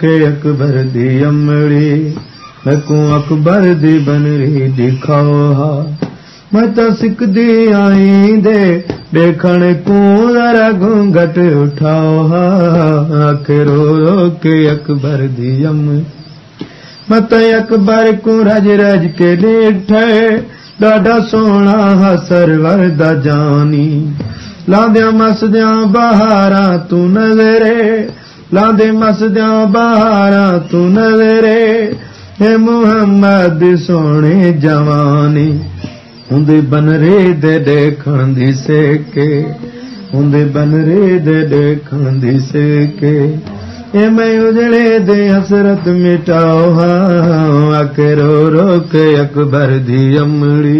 ਕੇ ਅਕਬਰ ਦੀ ਅੰਮੜੀ ਮਕੂ ਅਕਬਰ ਦੀ ਬਨਰੀ ਦਿਖਾਓ ਹਾ। ਮੈਂ ਤਾਂ ਸਿੱਖਦੀ ਆਈ ਦੇ ਦੇਖਣ ਕੋ ਜ਼ਰਾ ਘੁੰਗਟ ਉਠਾਓ ਹਾ। ਆਖੇ ਰੋ ਕੇ ਅਕਬਰ ਦੀ ਅੰਮੜੀ ਮਤ ਅਕਬਰ ਕੋ ਰਜ ਰਜ ਕੇ ਲੇਠੇ ਡਾਡਾ ਸੋਹਣਾ ਹਸਰਵਰ ਦਾ ਜਾਨੀ। ਲਾਦਿਆਂ ਮਸਦਿਆਂ ਬਹਾਰਾਂ ਤੂੰ ਨਜ਼ਰੇ ਲਾਂਦੇ ਮਸਦਿਆਂ ਬਹਾਰਾਂ ਤੂੰ ਨਜ਼ਰੇ ਏ ਮੁਹੰਮਦ ਸੋਹਣੇ ਜਵਾਨੀ ਹੁੰਦੇ ਬਨਰੇ ਦੇ ਦੇਖਣ ਦੀ ਸੇਕੇ ਹੁੰਦੇ ਬਨਰੇ ਦੇ ਦੇਖਣ ਦੀ ਸੇਕੇ ਏ ਮੈਂ ਉਜੜੇ ਦੇ ਹਸਰਤ ਮਿਟਾਓ ਹਾਂ ਅਕਰੋ ਰੋ ਕੇ ਅਕਬਰ ਦੀ ਅਮੜੀ